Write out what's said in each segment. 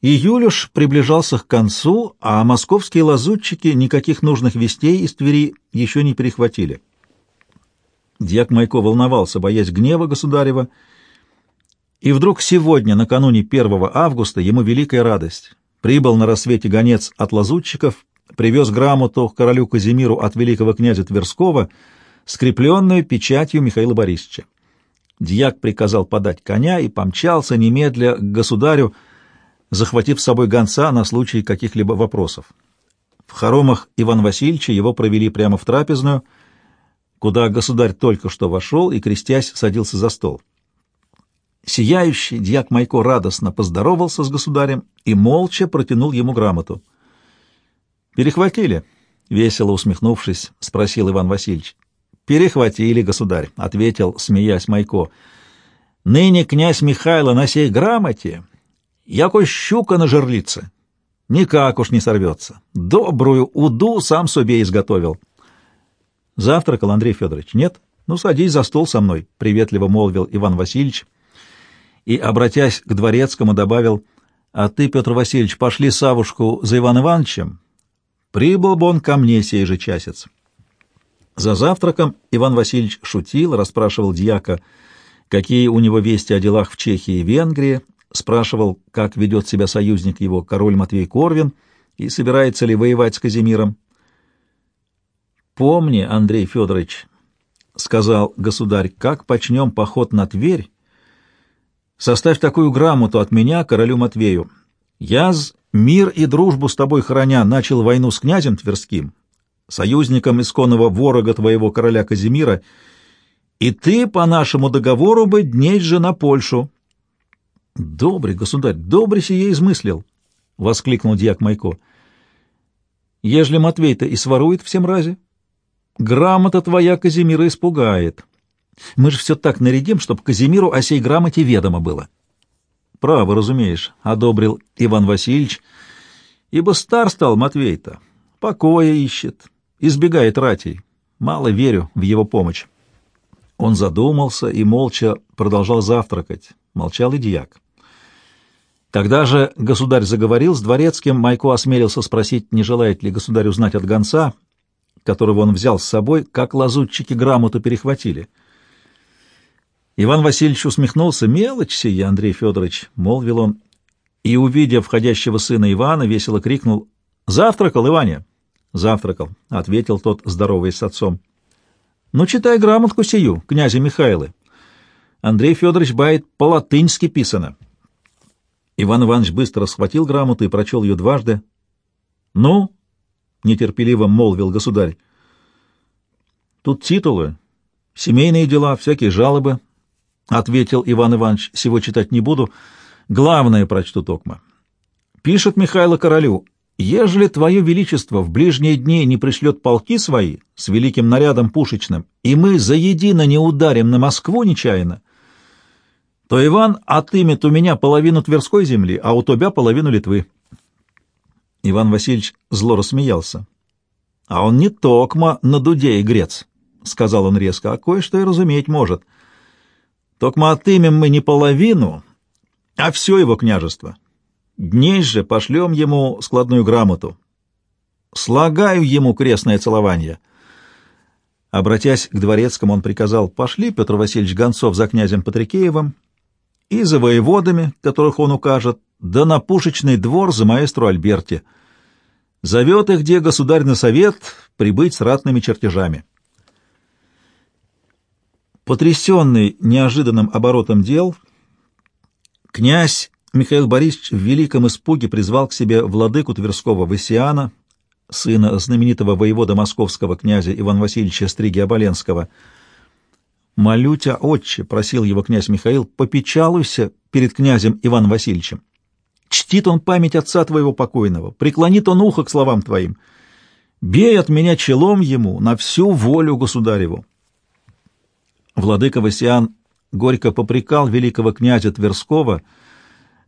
Июль уж приближался к концу, а московские лазутчики никаких нужных вестей из Твери еще не перехватили. Дьяк Майко волновался, боясь гнева государева, и вдруг сегодня, накануне 1 августа, ему великая радость. Прибыл на рассвете гонец от лазутчиков, привез грамоту королю Казимиру от великого князя Тверского, скрепленную печатью Михаила Борисовича. Дьяк приказал подать коня и помчался немедля к государю, захватив с собой гонца на случай каких-либо вопросов. В хоромах Иван Васильевича его провели прямо в трапезную, куда государь только что вошел и, крестясь, садился за стол. Сияющий дьяк Майко радостно поздоровался с государем и молча протянул ему грамоту. «Перехватили?» — весело усмехнувшись, спросил Иван Васильевич. «Перехватили, государь», — ответил, смеясь Майко. «Ныне князь Михайло на сей грамоте, яко щука на жерлице, никак уж не сорвется. Добрую уду сам себе изготовил». «Завтракал, Андрей Федорович, нет? Ну, садись за стол со мной», — приветливо молвил Иван Васильевич и, обратясь к дворецкому, добавил, «А ты, Петр Васильевич, пошли Савушку за Иван Ивановичем, прибыл бы он ко мне сей же часец». За завтраком Иван Васильевич шутил, расспрашивал дьяка, какие у него вести о делах в Чехии и Венгрии, спрашивал, как ведет себя союзник его, король Матвей Корвин, и собирается ли воевать с Казимиром. «Помни, Андрей Федорович», — сказал государь, — «как почнем поход на Тверь, составь такую грамоту от меня королю Матвею. Я, мир и дружбу с тобой храня, начал войну с князем Тверским, союзником исконного ворога твоего короля Казимира, и ты по нашему договору бы дней же на Польшу. — Добрый государь, добрый сие измыслил, — воскликнул дьяк Майко. — Ежели Матвей-то и сворует всем разе, грамота твоя Казимира испугает. Мы же все так нарядим, чтобы Казимиру о сей грамоте ведомо было. — Право, разумеешь, — одобрил Иван Васильевич, — ибо стар стал Матвей-то, покоя ищет, избегает ратей. Мало верю в его помощь. Он задумался и молча продолжал завтракать. Молчал и дьяк. Когда же государь заговорил с дворецким, Майко осмелился спросить, не желает ли государь узнать от гонца, которого он взял с собой, как лазутчики грамоту перехватили. Иван Васильевич усмехнулся. «Мелочь сия, Андрей Федорович», — молвил он, и, увидев входящего сына Ивана, весело крикнул «Завтракал, Иваня!» Завтракал, — ответил тот, здороваясь с отцом. — Ну, читай грамотку сию, князя Михайлы. Андрей Федорович бает по-латынски писано. Иван Иванович быстро схватил грамоту и прочел ее дважды. — Ну, — нетерпеливо молвил государь, — тут титулы, семейные дела, всякие жалобы, — ответил Иван Иванович, — всего читать не буду, главное прочту токма. Пишет Михайло королю, Ежели Твое Величество в ближние дни не пришлет полки свои с великим нарядом пушечным, и мы заедино не ударим на Москву нечаянно, то, Иван, отымет у меня половину Тверской земли, а у тебя половину Литвы. Иван Васильевич зло рассмеялся. — А он не токма на дуде и грец, — сказал он резко, — а кое-что и разуметь может. Токма отымем мы не половину, а все его княжество. Дней же пошлем ему складную грамоту. Слагаю ему крестное целование. Обратясь к дворецкому, он приказал, пошли, Петр Васильевич Гонцов, за князем Патрикеевым и за воеводами, которых он укажет, да на пушечный двор за маэстру Альберти. Зовет их, где государь на совет, прибыть с ратными чертежами. Потрясенный неожиданным оборотом дел, князь Михаил Борисович в великом испуге призвал к себе владыку Тверского Васиана, сына знаменитого воевода московского князя Ивана Васильевича Стриги-Оболенского. «Молю тебя, отче», — просил его князь Михаил, — «попечалуйся перед князем Иваном Васильевичем. Чтит он память отца твоего покойного, преклонит он ухо к словам твоим. Бей от меня челом ему на всю волю государеву». Владыка Васиан горько попрекал великого князя Тверского —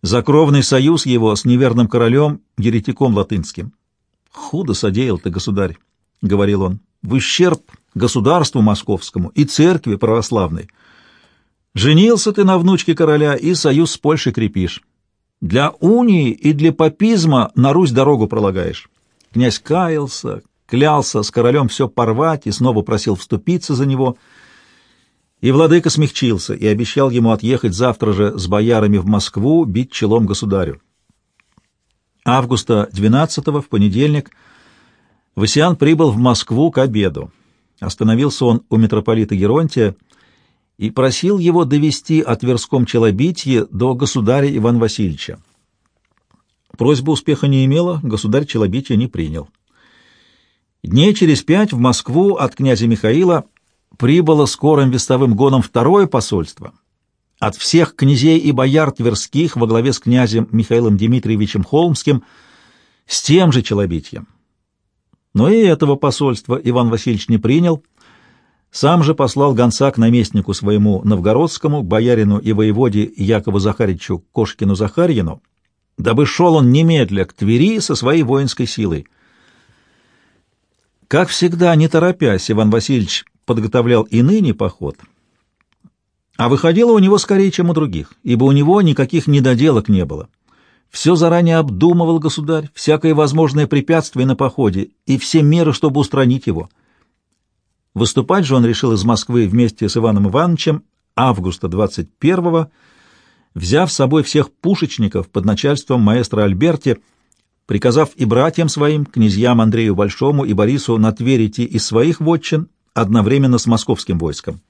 за кровный союз его с неверным королем, еретиком латынским. «Худо содеял ты, государь», — говорил он, — «в ущерб государству московскому и церкви православной. Женился ты на внучке короля и союз с Польшей крепишь. Для унии и для папизма на Русь дорогу пролагаешь. Князь каялся, клялся с королем все порвать и снова просил вступиться за него. И владыка смягчился и обещал ему отъехать завтра же с боярами в Москву бить челом государю. Августа 12 в понедельник Васиан прибыл в Москву к обеду. Остановился он у митрополита Геронтия и просил его довести о Тверском челобитье до государя Ивана Васильевича. Просьба успеха не имела, государь челобития не принял. Дней через пять в Москву от князя Михаила прибыло скорым вестовым гоном второе посольство. От всех князей и бояр тверских во главе с князем Михаилом Дмитриевичем Холмским с тем же челобитием. Но и этого посольства Иван Васильевич не принял, сам же послал гонца к наместнику своему новгородскому, боярину и воеводе Якову Захаричу Кошкину-Захарьину, дабы шел он немедля к Твери со своей воинской силой. Как всегда, не торопясь, Иван Васильевич подготовлял и ныне поход, а выходило у него скорее, чем у других, ибо у него никаких недоделок не было. Все заранее обдумывал государь, всякое возможное препятствие на походе и все меры, чтобы устранить его. Выступать же он решил из Москвы вместе с Иваном Ивановичем августа 21-го, взяв с собой всех пушечников под начальством маэстро Альберти, приказав и братьям своим, князьям Андрею Большому и Борису, на Тверь из своих вотчин одновременно с московским войском.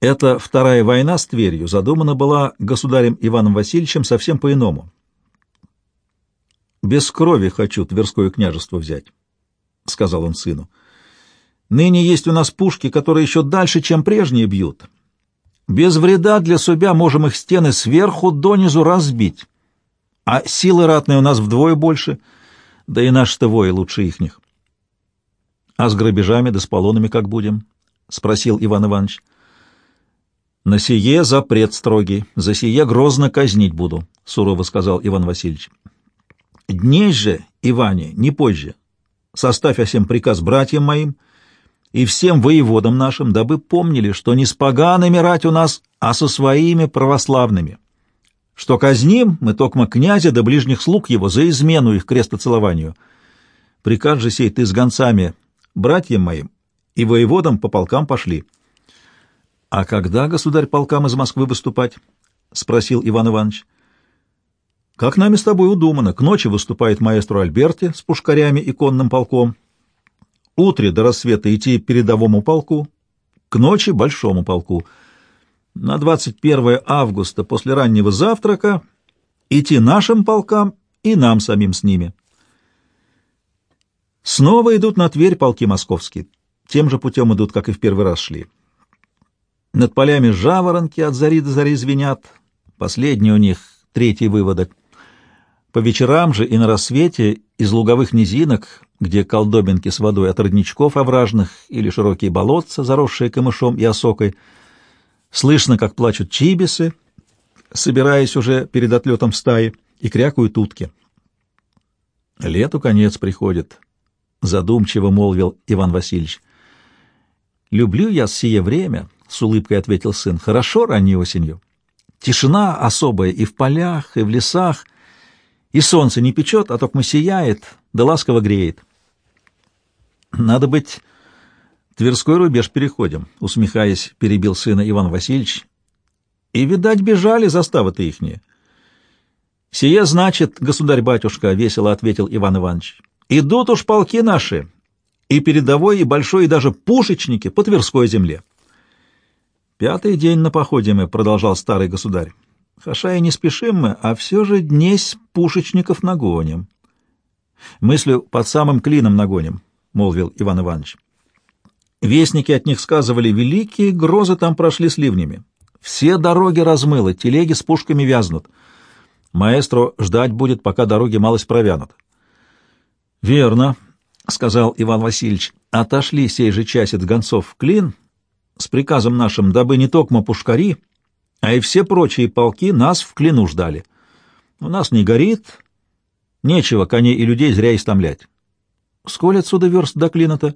Эта вторая война с Тверью задумана была государем Иваном Васильевичем совсем по-иному. «Без крови хочу Тверское княжество взять», — сказал он сыну. «Ныне есть у нас пушки, которые еще дальше, чем прежние, бьют. Без вреда для себя можем их стены сверху донизу разбить, а силы ратные у нас вдвое больше, да и наши-то вои лучше ихних». «А с грабежами да с полонами как будем?» — спросил Иван Иванович. — «На сие запрет строгий, за сие грозно казнить буду», — сурово сказал Иван Васильевич. «Дней же, Иване, не позже. Составь осем приказ братьям моим и всем воеводам нашим, дабы помнили, что не с погаными рать у нас, а со своими православными. Что казним мы токмо князя да ближних слуг его за измену их крестоцелованию. Приказ же сей ты с гонцами, братьям моим, и воеводам по полкам пошли». — А когда, государь, полкам из Москвы выступать? — спросил Иван Иванович. — Как нами с тобой удумано. К ночи выступает маэстро Альберти с пушкарями и конным полком. Утре до рассвета идти передовому полку, к ночи — большому полку. На 21 августа после раннего завтрака идти нашим полкам и нам самим с ними. Снова идут на Тверь полки московские. Тем же путем идут, как и в первый раз шли. Над полями жаворонки от зари до зари звенят. Последний у них третий выводок. По вечерам же и на рассвете из луговых низинок, где колдобинки с водой от родничков овражных или широкие болотца, заросшие камышом и осокой, слышно, как плачут чибисы, собираясь уже перед отлетом стаи, и крякают утки. «Лету конец приходит», — задумчиво молвил Иван Васильевич. «Люблю я сие время» — с улыбкой ответил сын. — Хорошо ранней осенью. Тишина особая и в полях, и в лесах, и солнце не печет, а только сияет, да ласково греет. — Надо быть, Тверской рубеж переходим, — усмехаясь, перебил сына Иван Васильевич. — И, видать, бежали заставы-то ихние. — Сие значит, государь-батюшка, — весело ответил Иван Иванович. — Идут уж полки наши, и передовой, и большой, и даже пушечники по Тверской земле. — Пятый день на походе мы, — продолжал старый государь. Хаша и не спешим мы, а все же днесь пушечников нагоним. Мыслю под самым клином нагоним, — молвил Иван Иванович. Вестники от них сказывали, великие грозы там прошли с ливнями. Все дороги размыло, телеги с пушками вязнут. Маэстро ждать будет, пока дороги малость провянут. — Верно, — сказал Иван Васильевич. — Отошли сей же часец гонцов в клин — с приказом нашим, дабы не токмо пушкари, а и все прочие полки нас в клину ждали. У нас не горит, нечего коней и людей зря истомлять. Сколь отсюда верст до клина-то?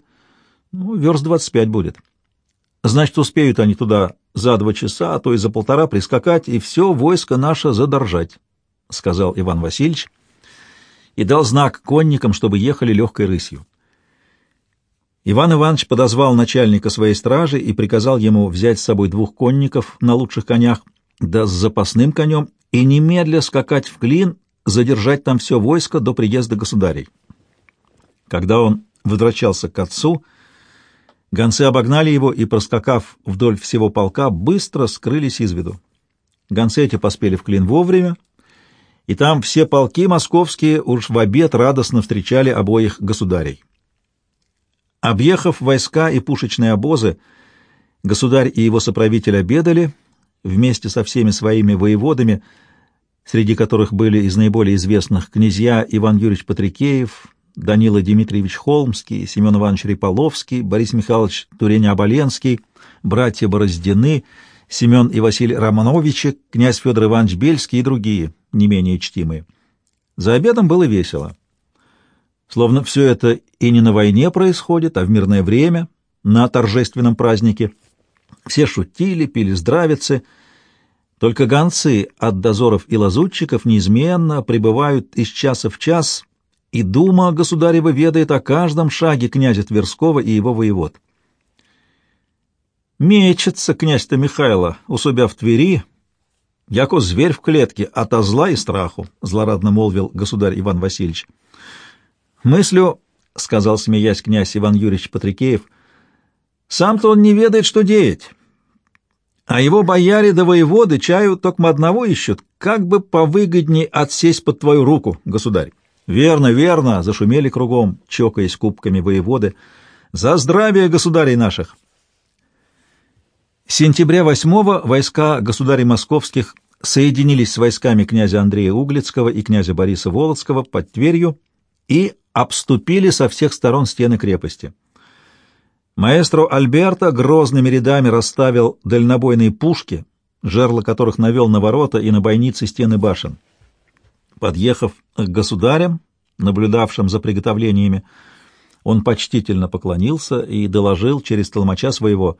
Ну, верст двадцать пять будет. Значит, успеют они туда за два часа, а то и за полтора прискакать, и все войско наше задержать, — сказал Иван Васильевич, и дал знак конникам, чтобы ехали легкой рысью. Иван Иванович подозвал начальника своей стражи и приказал ему взять с собой двух конников на лучших конях, да с запасным конем, и немедля скакать в клин, задержать там все войско до приезда государей. Когда он возвращался к отцу, гонцы обогнали его и, проскакав вдоль всего полка, быстро скрылись из виду. Гонцы эти поспели в клин вовремя, и там все полки московские уж в обед радостно встречали обоих государей. Объехав войска и пушечные обозы, государь и его соправитель обедали вместе со всеми своими воеводами, среди которых были из наиболее известных князья Иван Юрьевич Патрикеев, Данила Дмитриевич Холмский, Семен Иванович Риполовский, Борис Михайлович Турень-Оболенский, братья Бороздины, Семен и Василий Романовичи, князь Федор Иванович Бельский и другие, не менее чтимые. За обедом было весело. Словно все это и не на войне происходит, а в мирное время, на торжественном празднике. Все шутили, пили здравицы. Только гонцы от дозоров и лазутчиков неизменно пребывают из часа в час, и дума государева ведает о каждом шаге князя Тверского и его воевод. Мечется князь-то Михайло у себя в Твери, яко зверь в клетке, ото зла и страху, — злорадно молвил государь Иван Васильевич. Мыслю, — сказал, смеясь князь Иван Юрьевич Патрикеев, — сам-то он не ведает, что деять. А его бояре да воеводы чаю только одного ищут, как бы повыгодней отсесть под твою руку, государь. Верно, верно, зашумели кругом, чокаясь кубками воеводы. За здравие государей наших! Сентября 8 войска государей московских соединились с войсками князя Андрея Углицкого и князя Бориса Володского под Тверью и обступили со всех сторон стены крепости. Маэстро Альберто грозными рядами расставил дальнобойные пушки, жерла которых навел на ворота и на бойницы стены башен. Подъехав к государям, наблюдавшим за приготовлениями, он почтительно поклонился и доложил через толмача своего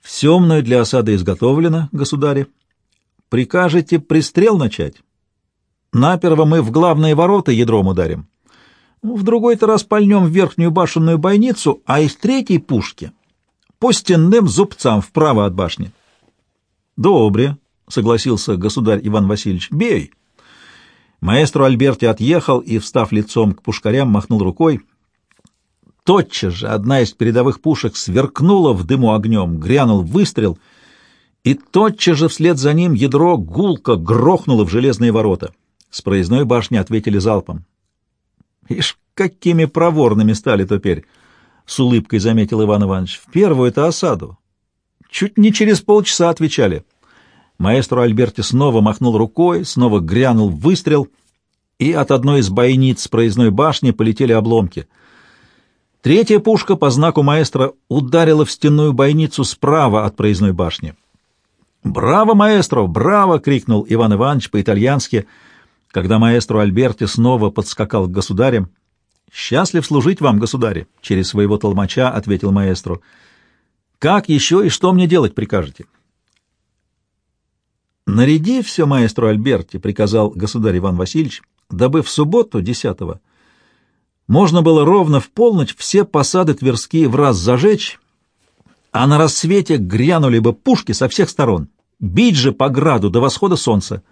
«Все мною для осады изготовлено, государи. Прикажете пристрел начать? Наперво мы в главные ворота ядром ударим, в другой-то раз пальнем в верхнюю башенную бойницу, а из третьей пушки по стенным зубцам вправо от башни. — Добре, — согласился государь Иван Васильевич, — бей. Маэстро Альберти отъехал и, встав лицом к пушкарям, махнул рукой. Тотчас же одна из передовых пушек сверкнула в дыму огнем, грянул выстрел, и тотчас же вслед за ним ядро гулко грохнуло в железные ворота. С проездной башни ответили залпом. Ишь, какими проворными стали теперь, — с улыбкой заметил Иван Иванович. — В первую-то осаду. Чуть не через полчаса отвечали. Маэстро Альберти снова махнул рукой, снова грянул выстрел, и от одной из бойниц проездной башни полетели обломки. Третья пушка по знаку маэстро ударила в стенную бойницу справа от проездной башни. «Браво, маэстро! Браво!» — крикнул Иван Иванович по-итальянски — когда маэстро Альберти снова подскакал к государям. «Счастлив служить вам, государи!» — через своего толмача ответил маэстро. «Как еще и что мне делать прикажете?» «Наряди все, маэстро Альберти», — приказал государь Иван Васильевич, дабы в субботу, десятого, можно было ровно в полночь все посады Тверские в раз зажечь, а на рассвете грянули бы пушки со всех сторон. Бить же по граду до восхода солнца.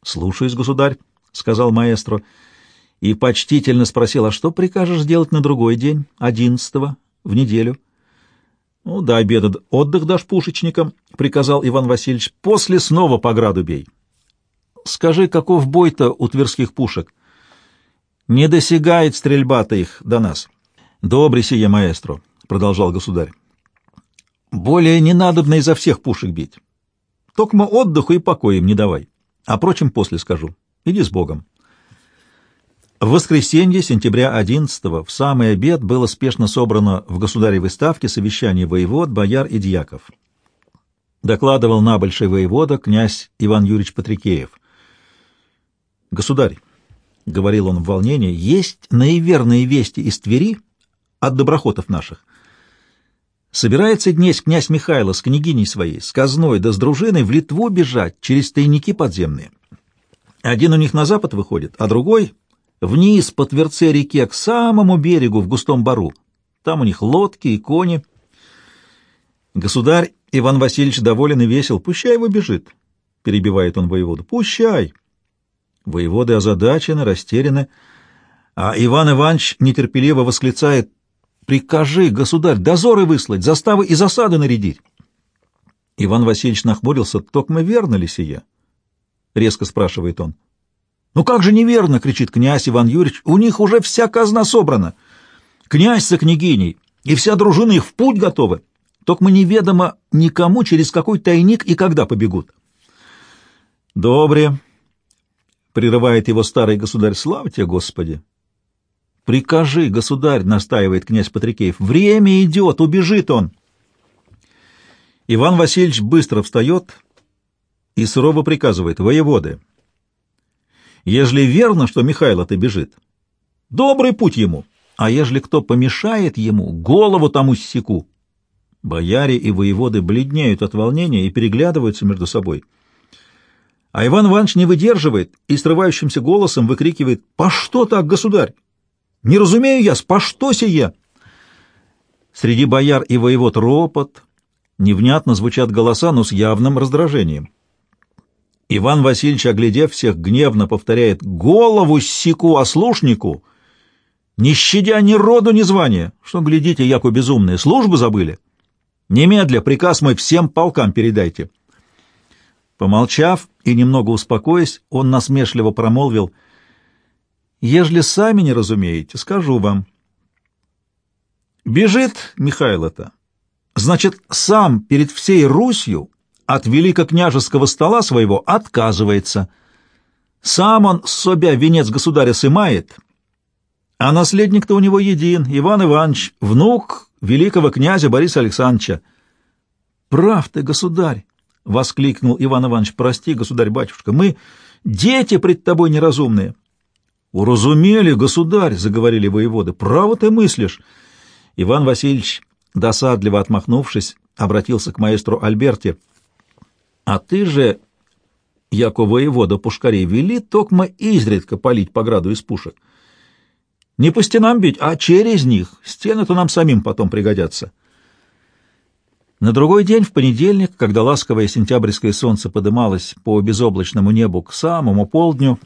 — Слушаюсь, государь, — сказал маэстро, и почтительно спросил, а что прикажешь сделать на другой день, одиннадцатого, в неделю? — Ну, до обеда отдых дашь пушечникам, — приказал Иван Васильевич, — после снова по граду бей. — Скажи, каков бой-то у тверских пушек? — Не досягает стрельба-то их до нас. — Добрый сие, маэстро, — продолжал государь. — Более не надобно изо всех пушек бить. Токмо отдыху и покоя им не давай. О прочем после скажу. Иди с Богом. В воскресенье, сентября 11 в самый обед было спешно собрано в государевой ставке совещание воевод, бояр и дьяков. Докладывал набольший воевода князь Иван Юрьевич Патрикеев. «Государь», — говорил он в волнении, — «есть наиверные вести из Твери от доброхотов наших. Собирается днесь князь Михайло с княгиней своей, с казной да с дружиной в Литву бежать через тайники подземные. Один у них на запад выходит, а другой вниз по Тверце реке к самому берегу в густом бару. Там у них лодки и кони. Государь Иван Васильевич доволен и весел. «Пущай его бежит», — перебивает он воеводу. «Пущай». Воеводы озадачены, растеряны, а Иван Иванович нетерпеливо восклицает «Прикажи, государь, дозоры выслать, заставы и засады нарядить». Иван Васильевич нахмурился. «Токмо верно ли сие?» — резко спрашивает он. «Ну как же неверно!» — кричит князь Иван Юрьевич. «У них уже вся казна собрана. Князь со княгиней, и вся дружина их в путь готовы. Только мы неведомо никому, через какой тайник и когда побегут». «Добре», — прерывает его старый государь, — «славьте Господи!» «Прикажи, государь», — настаивает князь Патрикеев, — «время идет, убежит он». Иван Васильевич быстро встает и сурово приказывает, «Воеводы, ежели верно, что Михайло-то бежит, добрый путь ему, а ежели кто помешает ему, голову тому ссеку». Бояре и воеводы бледнеют от волнения и переглядываются между собой. А Иван Иванович не выдерживает и срывающимся голосом выкрикивает «По что так, государь? Не разумею я, по что сие?» Среди бояр и воевод ропот, невнятно звучат голоса, но с явным раздражением. Иван Васильевич, оглядев всех, гневно повторяет «Голову ссеку ослушнику!» Не щадя ни роду, ни звания, что, глядите, яко безумные, службы забыли. Немедля приказ мой всем полкам передайте. Помолчав и немного успокоясь, он насмешливо промолвил, «Ежели сами не разумеете, скажу вам». Бежит Михайло-то, значит, сам перед всей Русью от великокняжеского стола своего отказывается. Сам он с собя венец государя сымает, а наследник-то у него един, Иван Иванович, внук великого князя Бориса Александровича. «Прав ты, государь!» — воскликнул Иван Иванович. «Прости, государь-батюшка, мы дети пред тобой неразумные». «Уразумели, государь!» — заговорили воеводы. «Право ты мыслишь!» Иван Васильевич, досадливо отмахнувшись, обратился к маэстру Альберте. «А ты же, яко воевода пушкарей, вели токмо изредка палить по граду из пушек. Не по стенам бить, а через них. Стены-то нам самим потом пригодятся». На другой день, в понедельник, когда ласковое сентябрьское солнце подымалось по безоблачному небу к самому полдню,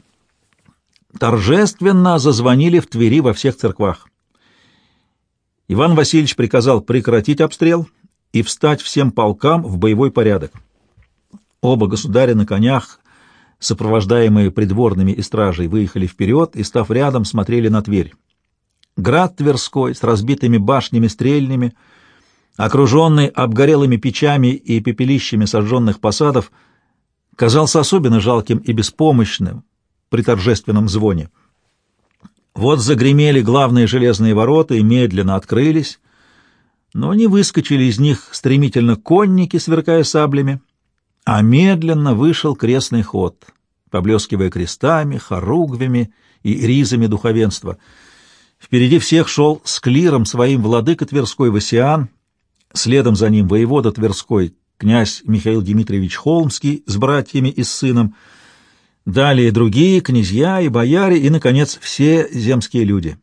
торжественно зазвонили в Твери во всех церквах. Иван Васильевич приказал прекратить обстрел и встать всем полкам в боевой порядок. Оба государя на конях, сопровождаемые придворными и стражей, выехали вперед и, став рядом, смотрели на Тверь. Град Тверской с разбитыми башнями стрельными — окруженный обгорелыми печами и пепелищами сожженных посадов, казался особенно жалким и беспомощным при торжественном звоне. Вот загремели главные железные ворота и медленно открылись, но не выскочили из них стремительно конники, сверкая саблями, а медленно вышел крестный ход, поблескивая крестами, хоругвями и ризами духовенства. Впереди всех шел с клиром своим владыка Тверской Васиан, Следом за ним воевода Тверской, князь Михаил Дмитриевич Холмский с братьями и с сыном, далее другие князья и бояре, и, наконец, все земские люди.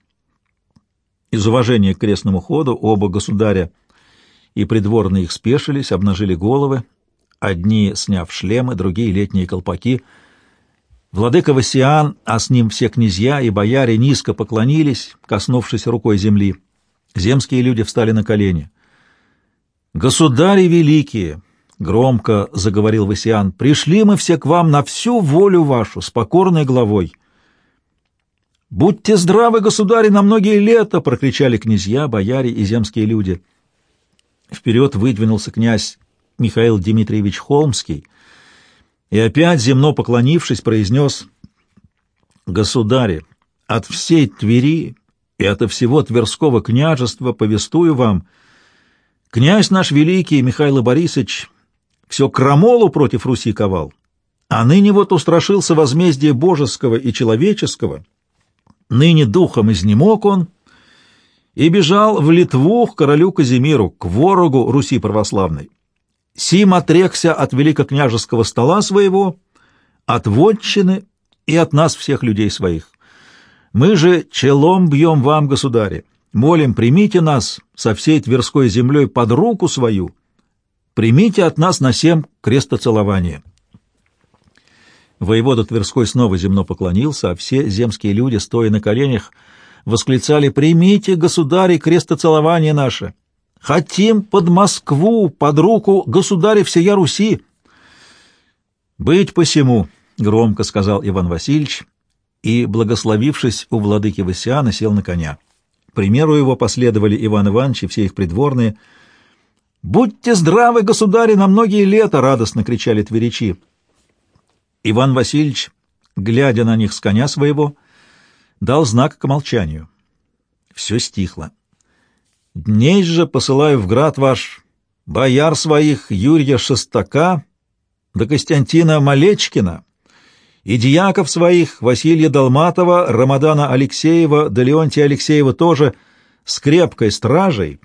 Из уважения к крестному ходу оба государя и придворные их спешились, обнажили головы, одни сняв шлемы, другие — летние колпаки. Владыка Васиан, а с ним все князья и бояре низко поклонились, коснувшись рукой земли. Земские люди встали на колени — «Государи великие!» — громко заговорил Васиан. «Пришли мы все к вам на всю волю вашу, с покорной главой». «Будьте здравы, государи, на многие лета!» — прокричали князья, бояре и земские люди. Вперед выдвинулся князь Михаил Дмитриевич Холмский и опять, земно поклонившись, произнес «Государи, от всей Твери и от всего Тверского княжества повествую вам — Князь наш великий, Михаил Борисович, все крамолу против Руси ковал, а ныне вот устрашился возмездия божеского и человеческого, ныне духом изнемог он, и бежал в Литву к королю Казимиру, к ворогу Руси православной. Сим отрекся от великокняжеского стола своего, от вотчины и от нас всех людей своих. Мы же челом бьем вам, государи, молим, примите нас со всей Тверской землей под руку свою, примите от нас на семь крестоцелование». Воевода Тверской снова земно поклонился, а все земские люди, стоя на коленях, восклицали «Примите, государи, крестоцелование наше! Хотим под Москву, под руку государя всея Руси!» «Быть посему!» — громко сказал Иван Васильевич, и, благословившись у владыки Васиана, сел на коня. примеру его последовали Иван Иванович и все их придворные. «Будьте здравы, государи, на многие лета!» — радостно кричали тверичи. Иван Васильевич, глядя на них с коня своего, дал знак к молчанию. Все стихло. «Дней же посылаю в град ваш бояр своих Юрия Шестака да Костянтина Малечкина и дьяков своих Василия Долматова, Рамадана Алексеева да Леонтия Алексеева тоже с крепкой стражей,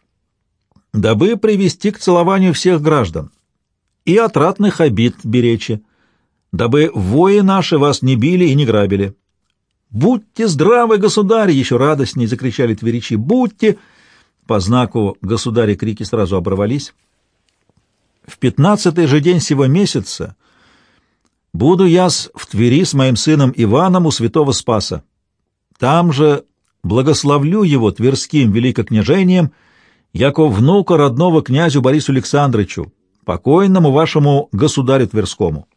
дабы привести к целованию всех граждан и отратных обид беречи, дабы вои наши вас не били и не грабили. «Будьте здравы, государь!» — еще радостнее закричали тверичи. «Будьте!» По знаку государя крики сразу оборвались. В пятнадцатый же день сего месяца буду я в Твери с моим сыном Иваном у святого Спаса. Там же благословлю его тверским великокняжением, яко внука родного князю Борису Александровичу, покойному вашему государю Тверскому.